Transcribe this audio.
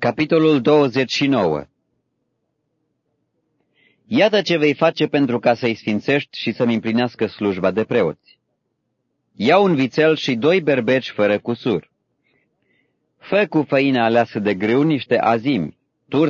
Capitolul 29 Iată ce vei face pentru ca să-i sfințești și să-mi împlinească slujba de preoți. Ia un vițel și doi berbeci fără cusur. Fă cu făina aleasă de grâu niște azimi,